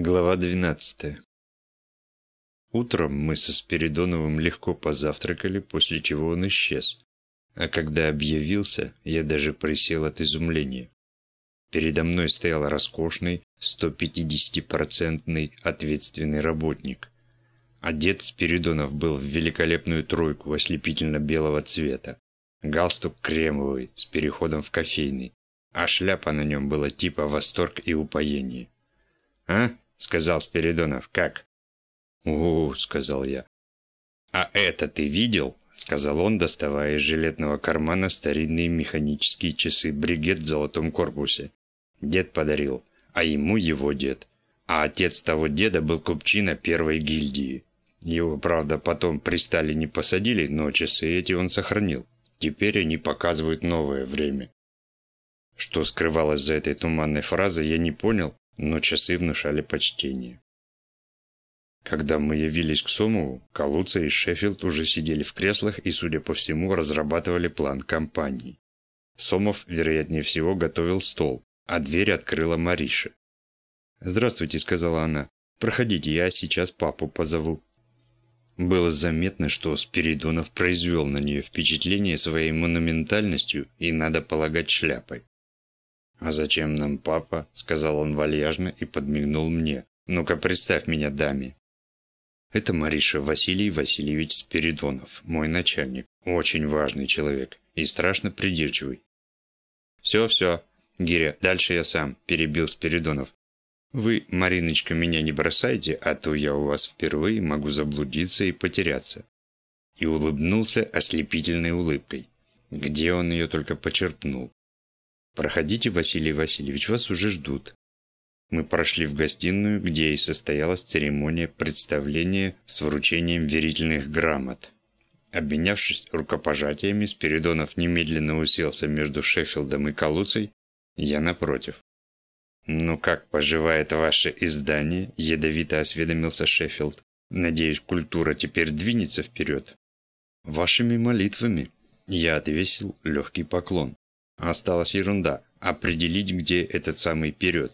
Глава 12. Утром мы со Спиридоновым легко позавтракали, после чего он исчез. А когда объявился, я даже присел от изумления. Передо мной стоял роскошный, 150-процентный ответственный работник. Одет Спиридонов был в великолепную тройку ослепительно-белого цвета. Галстук кремовый, с переходом в кофейный, а шляпа на нем была типа «Восторг и упоение». «А?» — сказал Спиридонов. «Как?» «О, — сказал я. «А это ты видел?» — сказал он, доставая из жилетного кармана старинные механические часы «Бригет» в золотом корпусе. Дед подарил, а ему его дед. А отец того деда был купчина первой гильдии. Его, правда, потом при Сталине посадили, но часы эти он сохранил. Теперь они показывают новое время. Что скрывалось за этой туманной фразой, я не понял, но часы внушали почтение. Когда мы явились к Сомову, Калуца и Шеффилд уже сидели в креслах и, судя по всему, разрабатывали план кампании. Сомов, вероятнее всего, готовил стол, а дверь открыла Мариша. «Здравствуйте», — сказала она. «Проходите, я сейчас папу позову». Было заметно, что Спиридонов произвел на нее впечатление своей монументальностью и, надо полагать, шляпой. «А зачем нам папа?» – сказал он вальяжно и подмигнул мне. «Ну-ка, представь меня даме». Это Мариша Василий Васильевич Спиридонов, мой начальник. Очень важный человек и страшно придирчивый. «Все-все, Гиря, дальше я сам», – перебил Спиридонов. «Вы, Мариночка, меня не бросайте, а то я у вас впервые могу заблудиться и потеряться». И улыбнулся ослепительной улыбкой. Где он ее только почерпнул. «Проходите, Василий Васильевич, вас уже ждут». Мы прошли в гостиную, где и состоялась церемония представления с вручением верительных грамот. Обменявшись рукопожатиями, Спиридонов немедленно уселся между Шеффилдом и Калуцей, я напротив. «Ну как поживает ваше издание?» – ядовито осведомился Шеффилд. «Надеюсь, культура теперь двинется вперед?» «Вашими молитвами». Я отвесил легкий поклон. Осталась ерунда – определить, где этот самый вперед.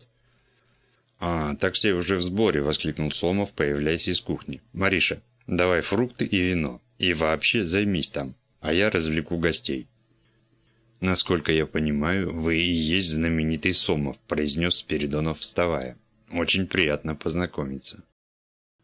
«А, так все уже в сборе», – воскликнул Сомов, появляясь из кухни. «Мариша, давай фрукты и вино. И вообще займись там, а я развлеку гостей». «Насколько я понимаю, вы и есть знаменитый Сомов», – произнес Спиридонов, вставая. «Очень приятно познакомиться».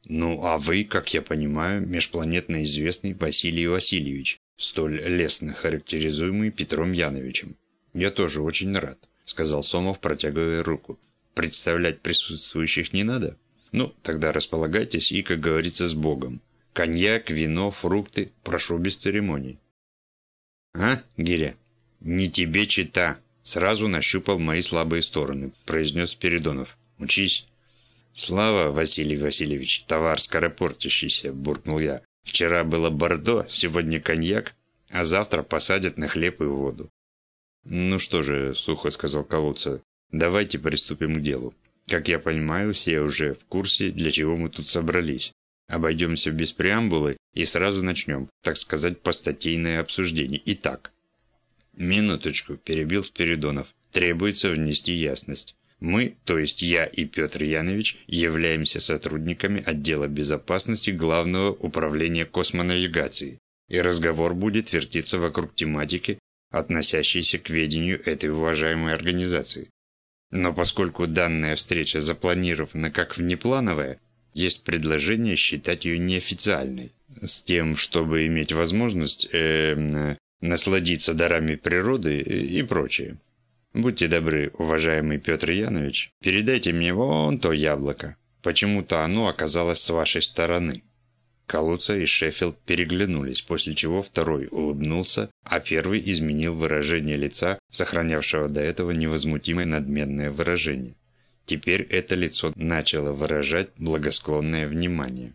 «Ну, а вы, как я понимаю, межпланетно известный Василий Васильевич, столь лестно характеризуемый Петром Яновичем. «Я тоже очень рад», – сказал Сомов, протягивая руку. «Представлять присутствующих не надо? Ну, тогда располагайтесь и, как говорится, с Богом. Коньяк, вино, фрукты, прошу без церемоний». «А, Гиря, не тебе чита!» Сразу нащупал мои слабые стороны, произнес Передонов. «Учись». «Слава, Василий Васильевич, товар скоропортящийся», – буркнул я. «Вчера было бордо, сегодня коньяк, а завтра посадят на хлеб и воду». «Ну что же», – сухо сказал Калуца, – «давайте приступим к делу. Как я понимаю, все уже в курсе, для чего мы тут собрались. Обойдемся без преамбулы и сразу начнем, так сказать, постатейное обсуждение. Итак». «Минуточку», – перебил Спиридонов. «Требуется внести ясность. Мы, то есть я и Петр Янович, являемся сотрудниками отдела безопасности Главного управления космонавигации, и разговор будет вертеться вокруг тематики, относящиеся к ведению этой уважаемой организации. Но поскольку данная встреча запланирована как внеплановая, есть предложение считать ее неофициальной, с тем, чтобы иметь возможность э, насладиться дарами природы и прочее. Будьте добры, уважаемый Петр Янович, передайте мне вон то яблоко. Почему-то оно оказалось с вашей стороны. Калуца и Шеффилд переглянулись, после чего второй улыбнулся, а первый изменил выражение лица, сохранявшего до этого невозмутимое надменное выражение. Теперь это лицо начало выражать благосклонное внимание.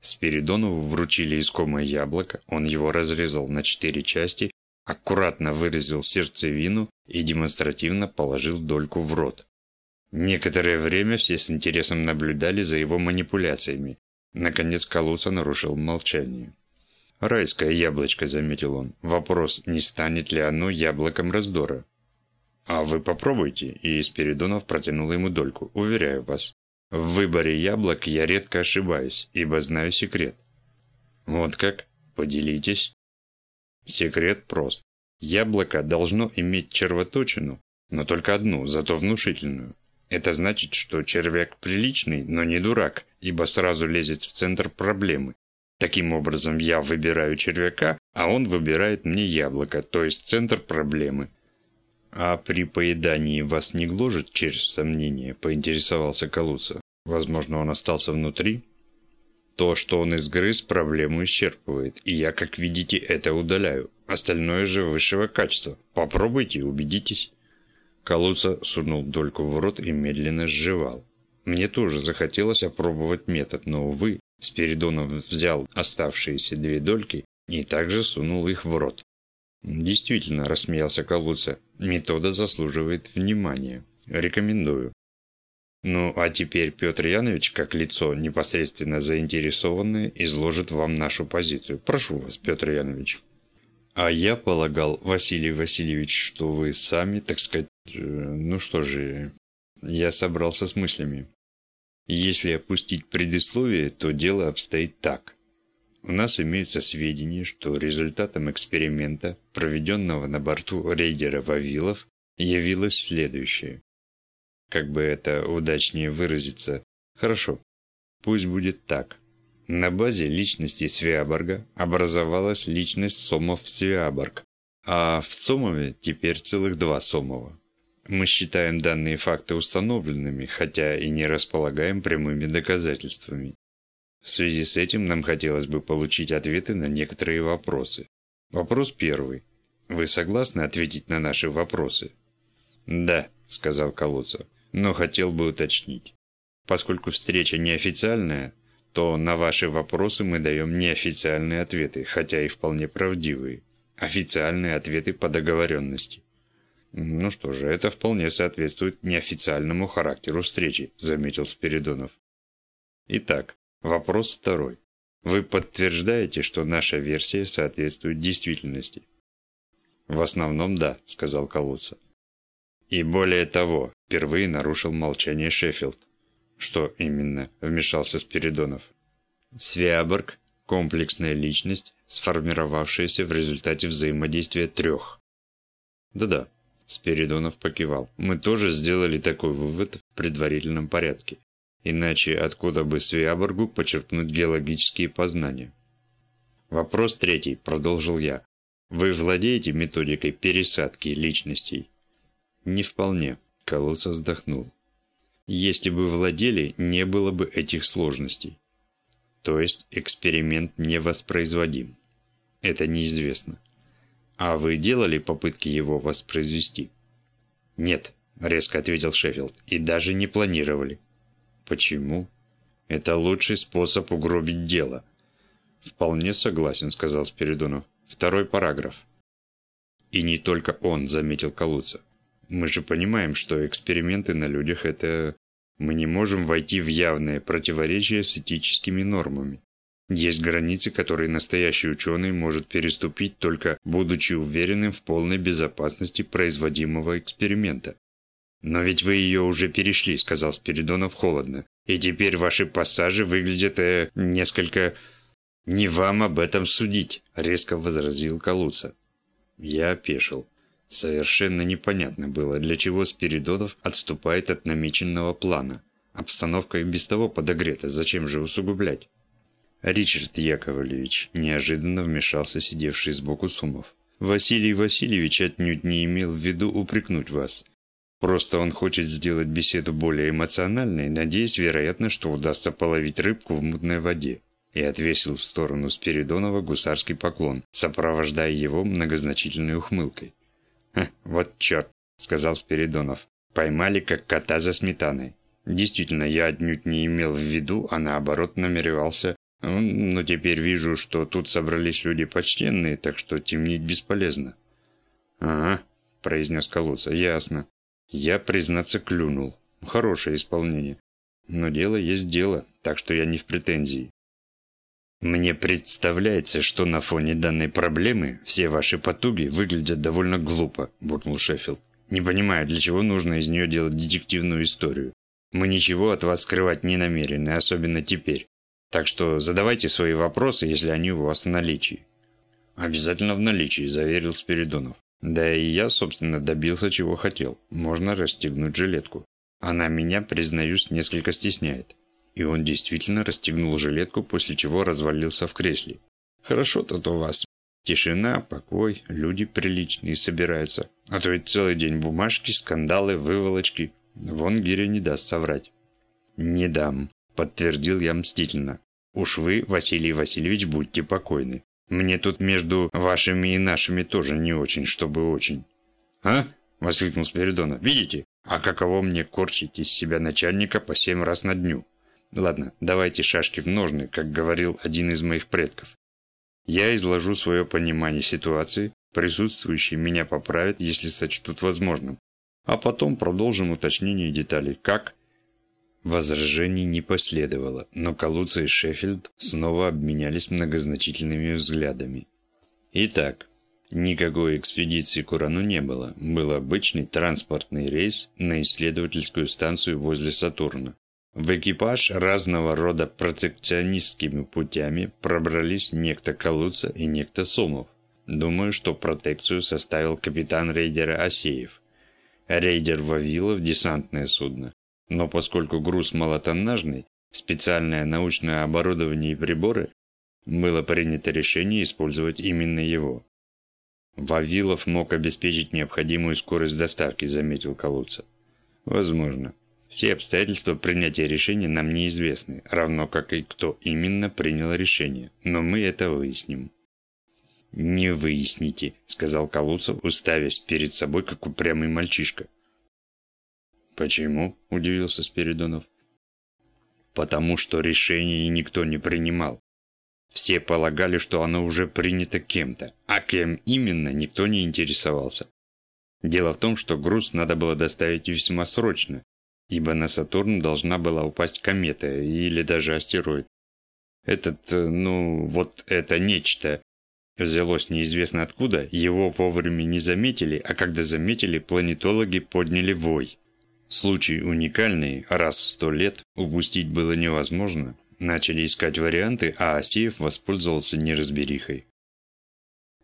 Спиридонову вручили искомое яблоко, он его разрезал на четыре части, аккуратно вырезал сердцевину и демонстративно положил дольку в рот. Некоторое время все с интересом наблюдали за его манипуляциями, Наконец Калуца нарушил молчание. «Райское яблочко», — заметил он. «Вопрос, не станет ли оно яблоком раздора?» «А вы попробуйте», — и Спиридонов протянул ему дольку. «Уверяю вас, В выборе яблок я редко ошибаюсь, ибо знаю секрет. Вот как? Поделитесь. Секрет прост. Яблоко должно иметь червоточину, но только одну, зато внушительную. Это значит, что червяк приличный, но не дурак, ибо сразу лезет в центр проблемы. Таким образом, я выбираю червяка, а он выбирает мне яблоко, то есть центр проблемы. А при поедании вас не гложет через сомнение, поинтересовался Калуца. Возможно, он остался внутри? То, что он изгрыз, проблему исчерпывает, и я, как видите, это удаляю. Остальное же высшего качества. Попробуйте, убедитесь. Калуца сунул дольку в рот и медленно сживал. Мне тоже захотелось опробовать метод, но, увы, Спиридонов взял оставшиеся две дольки и также сунул их в рот. Действительно, рассмеялся Калуца, метода заслуживает внимания. Рекомендую. Ну, а теперь Петр Янович, как лицо непосредственно заинтересованное, изложит вам нашу позицию. Прошу вас, Петр Янович. А я полагал, Василий Васильевич, что вы сами, так сказать, ну что же, я собрался с мыслями. Если опустить предисловие, то дело обстоит так. У нас имеются сведения, что результатом эксперимента, проведенного на борту рейдера Вавилов, явилось следующее. Как бы это удачнее выразиться? Хорошо, пусть будет так. На базе личности Свиаборга образовалась личность Сомов-Свиаборг, а в Сомове теперь целых два Сомова. Мы считаем данные факты установленными, хотя и не располагаем прямыми доказательствами. В связи с этим нам хотелось бы получить ответы на некоторые вопросы. Вопрос первый. Вы согласны ответить на наши вопросы? «Да», – сказал Колодцев, – «но хотел бы уточнить. Поскольку встреча неофициальная, то на ваши вопросы мы даем неофициальные ответы, хотя и вполне правдивые. Официальные ответы по договоренности. Ну что же, это вполне соответствует неофициальному характеру встречи, заметил Спиридонов. Итак, вопрос второй. Вы подтверждаете, что наша версия соответствует действительности? В основном да, сказал Калуца. И более того, впервые нарушил молчание Шеффилд. «Что именно?» – вмешался Спиридонов. Свиаборг – комплексная личность, сформировавшаяся в результате взаимодействия трех. Да-да, Спиридонов покивал. Мы тоже сделали такой вывод в предварительном порядке. Иначе откуда бы Свиаборгу почерпнуть геологические познания? Вопрос третий, продолжил я. Вы владеете методикой пересадки личностей? Не вполне. Колодца вздохнул. Если бы владели, не было бы этих сложностей. То есть эксперимент не воспроизводим. Это неизвестно. А вы делали попытки его воспроизвести? Нет, резко ответил Шеффилд, и даже не планировали. Почему? Это лучший способ угробить дело. Вполне согласен, сказал Спиридонов. Второй параграф. И не только он, заметил Калуца. Мы же понимаем, что эксперименты на людях – это... Мы не можем войти в явное противоречие с этическими нормами. Есть границы, которые настоящий ученый может переступить только будучи уверенным в полной безопасности производимого эксперимента. «Но ведь вы ее уже перешли», – сказал Спиридонов холодно. «И теперь ваши пассажи выглядят э, несколько...» «Не вам об этом судить», – резко возразил Калуца. Я опешил. Совершенно непонятно было, для чего Спиридонов отступает от намеченного плана. Обстановка и без того подогрета, зачем же усугублять? Ричард Яковлевич неожиданно вмешался сидевший сбоку Сумов. Василий Васильевич отнюдь не имел в виду упрекнуть вас. Просто он хочет сделать беседу более эмоциональной, надеясь, вероятно, что удастся половить рыбку в мутной воде. И отвесил в сторону Спиридонова гусарский поклон, сопровождая его многозначительной ухмылкой. «Вот черт», — сказал Спиридонов. «Поймали, как кота за сметаной. Действительно, я отнюдь не имел в виду, а наоборот намеревался. Но теперь вижу, что тут собрались люди почтенные, так что темнить бесполезно». «Ага», — произнес Колодца, — «ясно. Я, признаться, клюнул. Хорошее исполнение. Но дело есть дело, так что я не в претензии. Мне представляется, что на фоне данной проблемы все ваши потуги выглядят довольно глупо, буркнул Шеффилд. Не понимаю, для чего нужно из нее делать детективную историю. Мы ничего от вас скрывать не намерены, особенно теперь. Так что задавайте свои вопросы, если они у вас в наличии». «Обязательно в наличии», – заверил Спиридонов. «Да и я, собственно, добился, чего хотел. Можно расстегнуть жилетку. Она меня, признаюсь, несколько стесняет». И он действительно расстегнул жилетку, после чего развалился в кресле. «Хорошо тут у вас. Тишина, покой, люди приличные собираются. А то ведь целый день бумажки, скандалы, выволочки. Вон Гиря не даст соврать». «Не дам», – подтвердил я мстительно. «Уж вы, Василий Васильевич, будьте покойны. Мне тут между вашими и нашими тоже не очень, чтобы очень». «А?» – воскликнул Спиридонов. «Видите? А каково мне корчить из себя начальника по семь раз на дню?» «Ладно, давайте шашки в ножны, как говорил один из моих предков. Я изложу свое понимание ситуации, присутствующие меня поправят, если сочтут возможным. А потом продолжим уточнение деталей, как Возражений не последовало, но Калуца и Шеффилд снова обменялись многозначительными взглядами. Итак, никакой экспедиции к Урану не было. Был обычный транспортный рейс на исследовательскую станцию возле Сатурна. В экипаж разного рода протекционистскими путями пробрались некто Калуца и некто Сомов. Думаю, что протекцию составил капитан рейдера Асеев. Рейдер Вавилов – десантное судно. Но поскольку груз малотоннажный, специальное научное оборудование и приборы, было принято решение использовать именно его. Вавилов мог обеспечить необходимую скорость доставки, заметил Калуца. Возможно. Все обстоятельства принятия решения нам неизвестны, равно как и кто именно принял решение, но мы это выясним. «Не выясните», — сказал Калуцев, уставясь перед собой, как упрямый мальчишка. «Почему?» – удивился Спиридонов. «Потому что решение никто не принимал. Все полагали, что оно уже принято кем-то, а кем именно никто не интересовался. Дело в том, что груз надо было доставить весьма срочно, ибо на Сатурн должна была упасть комета или даже астероид. Этот, э, ну, вот это нечто взялось неизвестно откуда, его вовремя не заметили, а когда заметили, планетологи подняли вой. Случай уникальный, раз в сто лет, упустить было невозможно. Начали искать варианты, а Асеев воспользовался неразберихой.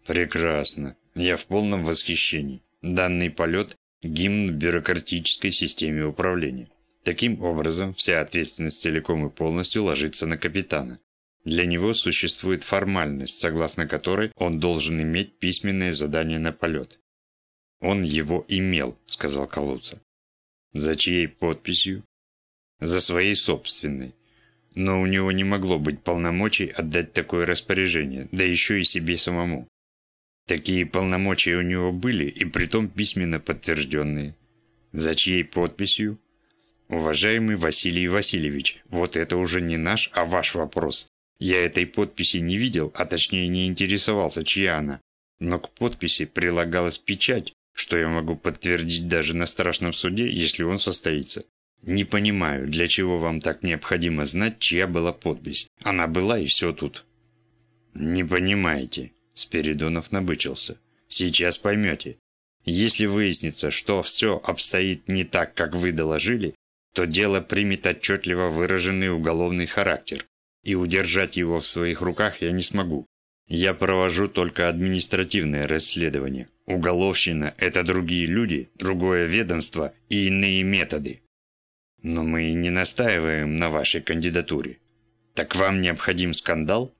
Прекрасно. Я в полном восхищении. Данный полет – гимн бюрократической системе управления. Таким образом, вся ответственность целиком и полностью ложится на капитана. Для него существует формальность, согласно которой он должен иметь письменное задание на полет. «Он его имел», – сказал Калуца. За чьей подписью? За своей собственной. Но у него не могло быть полномочий отдать такое распоряжение, да еще и себе самому. Такие полномочия у него были, и притом письменно подтвержденные. За чьей подписью? Уважаемый Василий Васильевич, вот это уже не наш, а ваш вопрос. Я этой подписи не видел, а точнее не интересовался, чья она. Но к подписи прилагалась печать, что я могу подтвердить даже на страшном суде, если он состоится. Не понимаю, для чего вам так необходимо знать, чья была подпись. Она была и все тут. Не понимаете. Спиридонов набычился. Сейчас поймете. Если выяснится, что все обстоит не так, как вы доложили, то дело примет отчетливо выраженный уголовный характер, и удержать его в своих руках я не смогу. Я провожу только административное расследование. Уголовщина – это другие люди, другое ведомство и иные методы. Но мы не настаиваем на вашей кандидатуре. Так вам необходим скандал?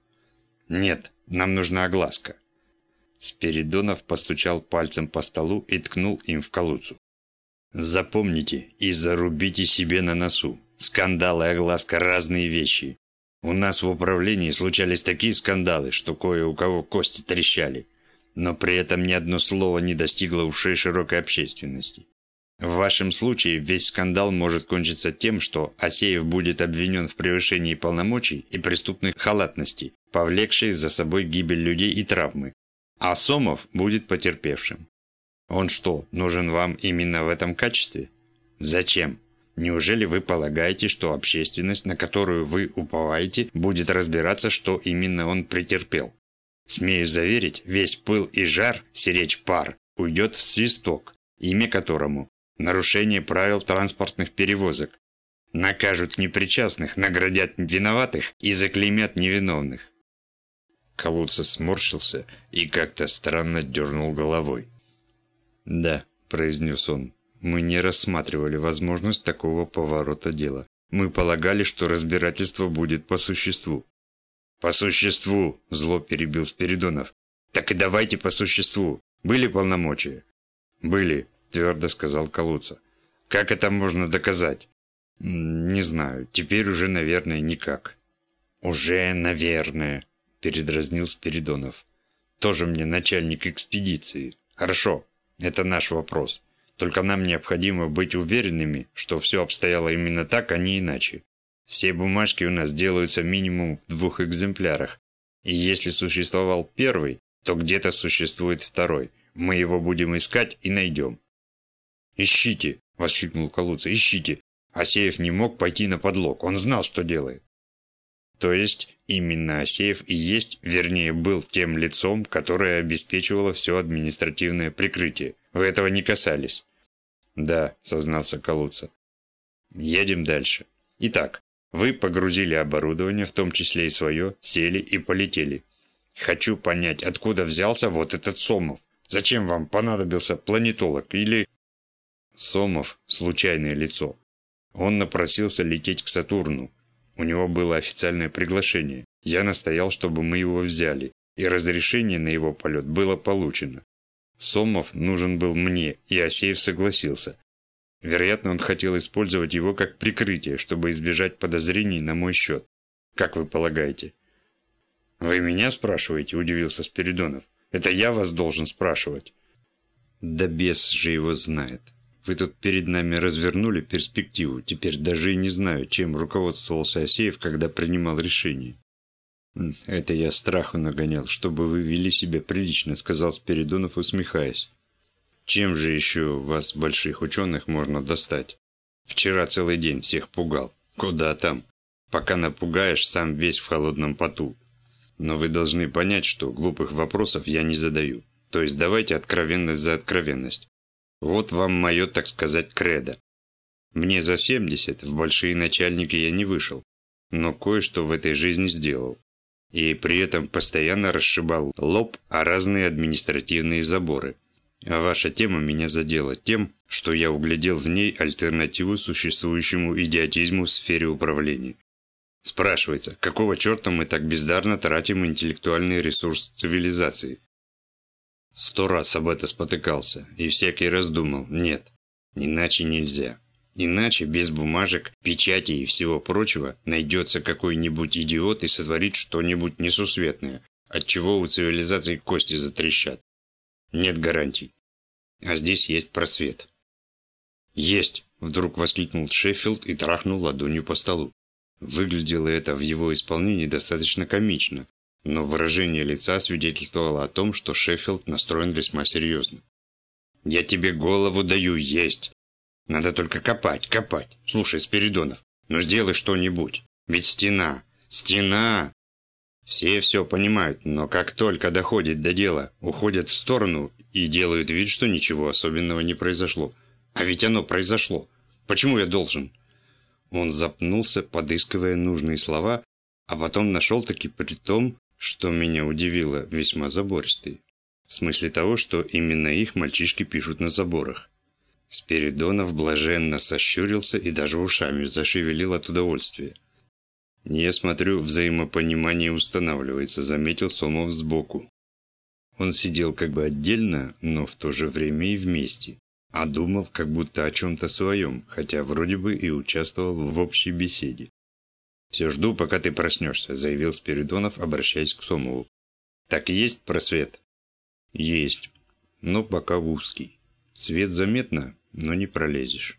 Нет, нам нужна огласка. Спиридонов постучал пальцем по столу и ткнул им в колуцу. Запомните и зарубите себе на носу. Скандал и огласка – разные вещи. У нас в управлении случались такие скандалы, что кое у кого кости трещали, но при этом ни одно слово не достигло ушей широкой общественности. В вашем случае весь скандал может кончиться тем, что Асеев будет обвинен в превышении полномочий и преступной халатности, повлекшей за собой гибель людей и травмы, а Сомов будет потерпевшим. Он что, нужен вам именно в этом качестве? Зачем? Неужели вы полагаете, что общественность, на которую вы уповаете, будет разбираться, что именно он претерпел? Смею заверить, весь пыл и жар, сиречь пар, уйдет в свисток, имя которому – нарушение правил транспортных перевозок. Накажут непричастных, наградят виноватых и заклеймят невиновных. Калуца сморщился и как-то странно дернул головой. «Да», – произнес он, – «мы не рассматривали возможность такого поворота дела. Мы полагали, что разбирательство будет по существу». «По существу!» – зло перебил Спиридонов. «Так и давайте по существу. Были полномочия?» «Были», – твердо сказал Калуца. «Как это можно доказать?» «Не знаю. Теперь уже, наверное, никак». «Уже, наверное», – передразнил Спиридонов. «Тоже мне начальник экспедиции. Хорошо, это наш вопрос. Только нам необходимо быть уверенными, что все обстояло именно так, а не иначе. Все бумажки у нас делаются минимум в двух экземплярах. И если существовал первый, то где-то существует второй. Мы его будем искать и найдем». «Ищите!» – воскликнул Калуца. «Ищите! Асеев не мог пойти на подлог. Он знал, что делает». То есть, именно Асеев и есть, вернее, был тем лицом, которое обеспечивало все административное прикрытие. Вы этого не касались. Да, сознался Калуца. Едем дальше. Итак, вы погрузили оборудование, в том числе и свое, сели и полетели. Хочу понять, откуда взялся вот этот Сомов. Зачем вам понадобился планетолог или... Сомов – случайное лицо. Он напросился лететь к Сатурну, у него было официальное приглашение. Я настоял, чтобы мы его взяли, и разрешение на его полет было получено. Сомов нужен был мне, и Асеев согласился. Вероятно, он хотел использовать его как прикрытие, чтобы избежать подозрений на мой счет. Как вы полагаете? «Вы меня спрашиваете?» – удивился Спиридонов. «Это я вас должен спрашивать». «Да бес же его знает», вы тут перед нами развернули перспективу. Теперь даже и не знаю, чем руководствовался Асеев, когда принимал решение. «Это я страху нагонял, чтобы вы вели себя прилично», — сказал Спиридонов, усмехаясь. «Чем же еще вас, больших ученых, можно достать? Вчера целый день всех пугал. Куда там? Пока напугаешь, сам весь в холодном поту. Но вы должны понять, что глупых вопросов я не задаю. То есть давайте откровенность за откровенность. Вот вам мое, так сказать, кредо. Мне за 70, в большие начальники я не вышел, но кое-что в этой жизни сделал. И при этом постоянно расшибал лоб о разные административные заборы. А ваша тема меня задела тем, что я углядел в ней альтернативу существующему идиотизму в сфере управления. Спрашивается, какого черта мы так бездарно тратим интеллектуальный ресурс цивилизации? Сто раз об это спотыкался и всякий раз думал, нет, иначе нельзя. Иначе без бумажек, печати и всего прочего найдется какой-нибудь идиот и сотворит что-нибудь несусветное, от чего у цивилизации кости затрещат. Нет гарантий. А здесь есть просвет. «Есть!» – вдруг воскликнул Шеффилд и трахнул ладонью по столу. Выглядело это в его исполнении достаточно комично, но выражение лица свидетельствовало о том, что Шеффилд настроен весьма серьезно. «Я тебе голову даю есть. Надо только копать, копать. Слушай, Спиридонов, ну сделай что-нибудь. Ведь стена, стена!» Все все понимают, но как только доходит до дела, уходят в сторону и делают вид, что ничего особенного не произошло. А ведь оно произошло. Почему я должен? Он запнулся, подыскивая нужные слова, а потом нашел таки при том, что меня удивило, весьма забористый. В смысле того, что именно их мальчишки пишут на заборах. Спиридонов блаженно сощурился и даже ушами зашевелил от удовольствия. «Я смотрю, взаимопонимание устанавливается», — заметил Сомов сбоку. Он сидел как бы отдельно, но в то же время и вместе, а думал как будто о чем-то своем, хотя вроде бы и участвовал в общей беседе. «Все жду, пока ты проснешься», – заявил Спиридонов, обращаясь к Сомову. «Так и есть просвет?» «Есть, но пока узкий. Свет заметно, но не пролезешь».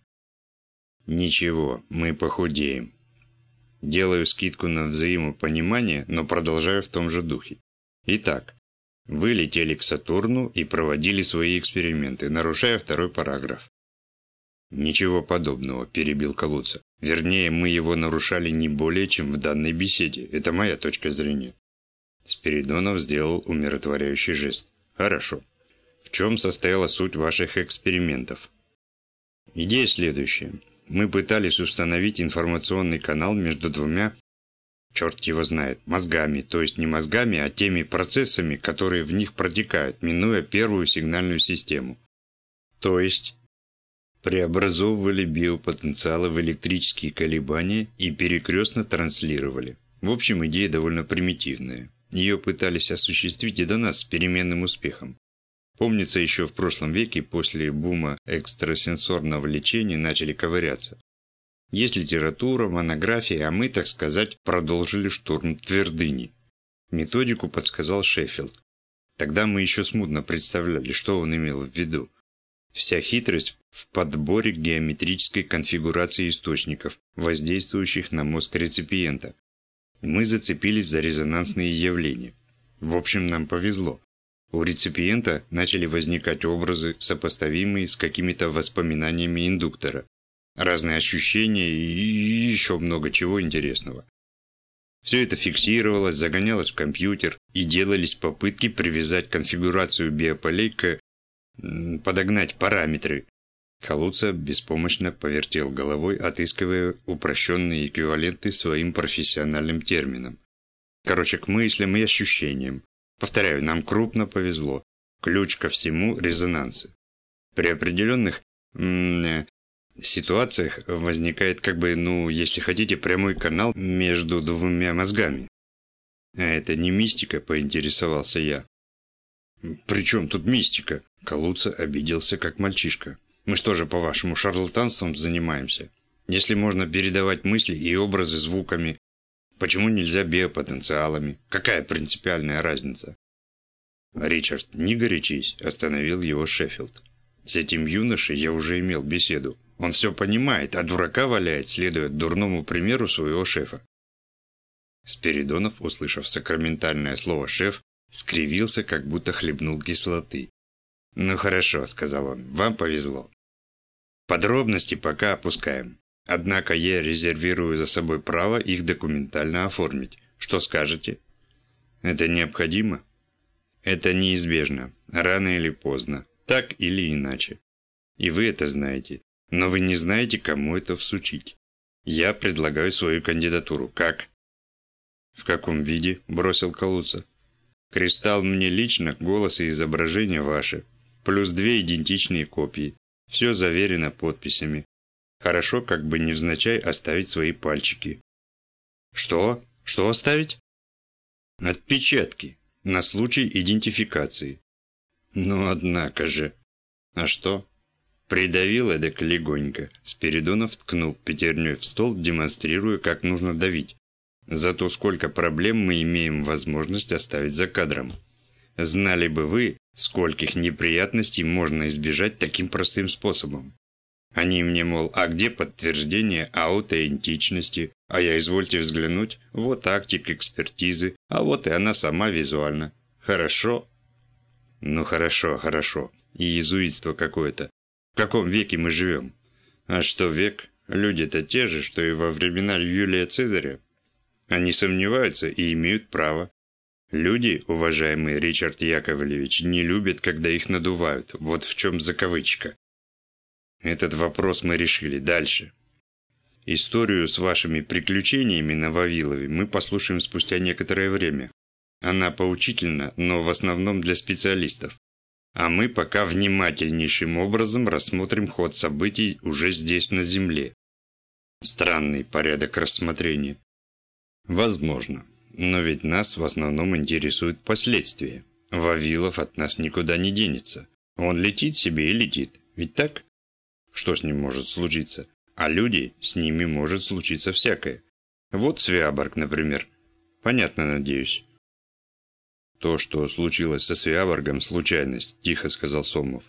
«Ничего, мы похудеем». Делаю скидку на взаимопонимание, но продолжаю в том же духе. Итак, вы летели к Сатурну и проводили свои эксперименты, нарушая второй параграф. «Ничего подобного», – перебил Калуца. «Вернее, мы его нарушали не более, чем в данной беседе. Это моя точка зрения». Спиридонов сделал умиротворяющий жест. «Хорошо. В чем состояла суть ваших экспериментов?» Идея следующая. Мы пытались установить информационный канал между двумя, черт его знает, мозгами, то есть не мозгами, а теми процессами, которые в них протекают, минуя первую сигнальную систему. То есть преобразовывали биопотенциалы в электрические колебания и перекрестно транслировали. В общем, идея довольно примитивная. Ее пытались осуществить и до нас с переменным успехом. Помнится, еще в прошлом веке после бума экстрасенсорного лечения начали ковыряться. Есть литература, монография, а мы, так сказать, продолжили штурм твердыни. Методику подсказал Шеффилд. Тогда мы еще смутно представляли, что он имел в виду. Вся хитрость в подборе геометрической конфигурации источников, воздействующих на мозг реципиента. Мы зацепились за резонансные явления. В общем, нам повезло. У реципиента начали возникать образы, сопоставимые с какими-то воспоминаниями индуктора. Разные ощущения и еще много чего интересного. Все это фиксировалось, загонялось в компьютер и делались попытки привязать конфигурацию биополей к подогнать параметры. Калуца беспомощно повертел головой, отыскивая упрощенные эквиваленты своим профессиональным терминам. Короче, к мыслям и ощущениям. Повторяю, нам крупно повезло. Ключ ко всему – резонансы. При определенных ситуациях возникает как бы, ну, если хотите, прямой канал между двумя мозгами. А это не мистика, поинтересовался я. «При чем тут мистика?» Калуца обиделся, как мальчишка. «Мы что же, по-вашему, шарлатанством занимаемся? Если можно передавать мысли и образы звуками, почему нельзя биопотенциалами? Какая принципиальная разница?» «Ричард, не горячись», – остановил его Шеффилд. «С этим юношей я уже имел беседу. Он все понимает, а дурака валяет, следуя дурному примеру своего шефа». Спиридонов, услышав сакраментальное слово «шеф», скривился, как будто хлебнул кислоты. «Ну хорошо», — сказал он, — «вам повезло. Подробности пока опускаем. Однако я резервирую за собой право их документально оформить. Что скажете?» «Это необходимо?» «Это неизбежно, рано или поздно, так или иначе. И вы это знаете, но вы не знаете, кому это всучить. Я предлагаю свою кандидатуру. Как?» «В каком виде?» – бросил Калуца. Кристалл мне лично, голос и изображение ваши. Плюс две идентичные копии. Все заверено подписями. Хорошо, как бы невзначай оставить свои пальчики. Что? Что оставить? Отпечатки. На случай идентификации. Ну, однако же. А что? Придавил эдак легонько. Спиридонов ткнул пятерней в стол, демонстрируя, как нужно давить. Зато сколько проблем мы имеем возможность оставить за кадром. Знали бы вы, скольких неприятностей можно избежать таким простым способом. Они мне, мол, а где подтверждение аутентичности? А я, извольте взглянуть, вот актик экспертизы, а вот и она сама визуально. Хорошо? Ну хорошо, хорошо. И иезуитство какое-то. В каком веке мы живем? А что век? Люди-то те же, что и во времена Юлия Цезаря. Они сомневаются и имеют право. Люди, уважаемый Ричард Яковлевич, не любят, когда их надувают. Вот в чем закавычка. Этот вопрос мы решили. Дальше. Историю с вашими приключениями на Вавилове мы послушаем спустя некоторое время. Она поучительна, но в основном для специалистов. А мы пока внимательнейшим образом рассмотрим ход событий уже здесь, на Земле. Странный порядок рассмотрения. Возможно. Но ведь нас в основном интересуют последствия. Вавилов от нас никуда не денется. Он летит себе и летит. Ведь так? Что с ним может случиться? А люди, с ними может случиться всякое. Вот Свиаборг, например. Понятно, надеюсь. То, что случилось со Свиаборгом, случайность, тихо сказал Сомов.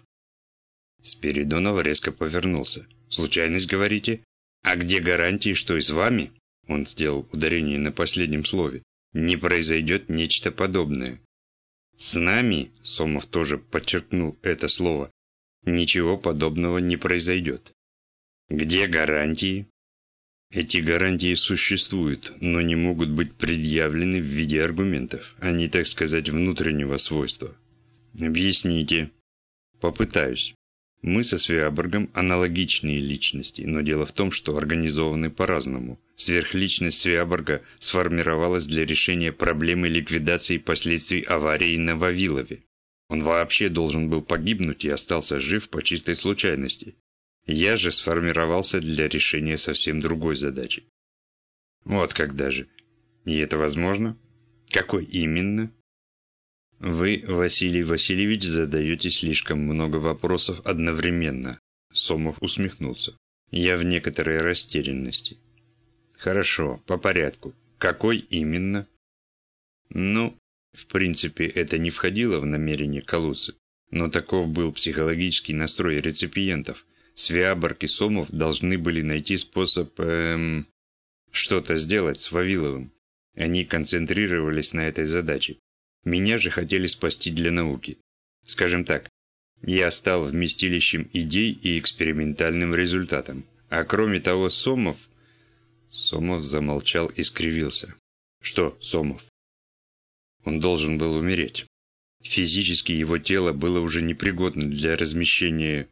Спиридонов резко повернулся. Случайность, говорите? А где гарантии, что и с вами? он сделал ударение на последнем слове, не произойдет нечто подобное. С нами, Сомов тоже подчеркнул это слово, ничего подобного не произойдет. Где гарантии? Эти гарантии существуют, но не могут быть предъявлены в виде аргументов. Они, так сказать, внутреннего свойства. Объясните. Попытаюсь. Мы со Свиаборгом аналогичные личности, но дело в том, что организованы по-разному. Сверхличность Свиаборга сформировалась для решения проблемы ликвидации последствий аварии на Вавилове. Он вообще должен был погибнуть и остался жив по чистой случайности. Я же сформировался для решения совсем другой задачи. Вот как даже. И это возможно? Какой именно? Вы, Василий Васильевич, задаете слишком много вопросов одновременно. Сомов усмехнулся. Я в некоторой растерянности. Хорошо, по порядку. Какой именно? Ну, в принципе, это не входило в намерение Калуцы, но таков был психологический настрой реципиентов. Свиаборг и Сомов должны были найти способ эм, что-то сделать с Вавиловым. Они концентрировались на этой задаче. Меня же хотели спасти для науки. Скажем так, я стал вместилищем идей и экспериментальным результатом. А кроме того, Сомов... Сомов замолчал и скривился. Что, Сомов? Он должен был умереть. Физически его тело было уже непригодно для размещения,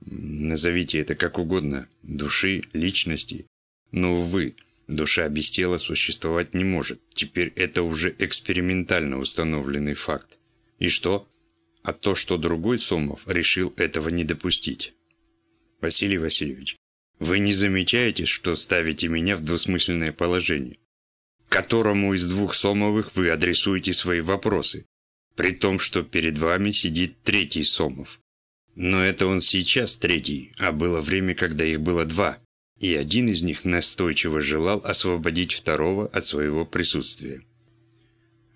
назовите это как угодно, души, личности. Но, увы, душа без тела существовать не может. Теперь это уже экспериментально установленный факт. И что? А то, что другой Сомов решил этого не допустить. Василий Васильевич, вы не замечаете, что ставите меня в двусмысленное положение? Которому из двух Сомовых вы адресуете свои вопросы, при том, что перед вами сидит третий Сомов. Но это он сейчас третий, а было время, когда их было два, и один из них настойчиво желал освободить второго от своего присутствия.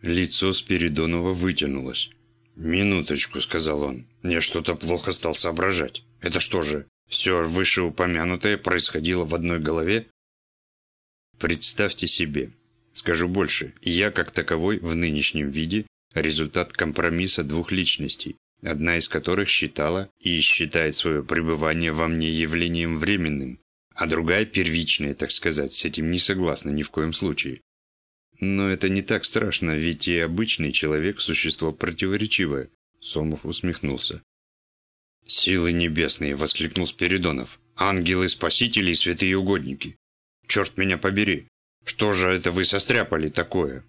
Лицо Спиридонова вытянулось. «Минуточку», — сказал он, — «я что-то плохо стал соображать. Это что же, все вышеупомянутое происходило в одной голове?» Представьте себе, Скажу больше, я как таковой в нынешнем виде – результат компромисса двух личностей, одна из которых считала и считает свое пребывание во мне явлением временным, а другая первичная, так сказать, с этим не согласна ни в коем случае. Но это не так страшно, ведь и обычный человек – существо противоречивое. Сомов усмехнулся. «Силы небесные!» – воскликнул Спиридонов. «Ангелы, спасители и святые угодники! Черт меня побери! Что же это вы состряпали такое?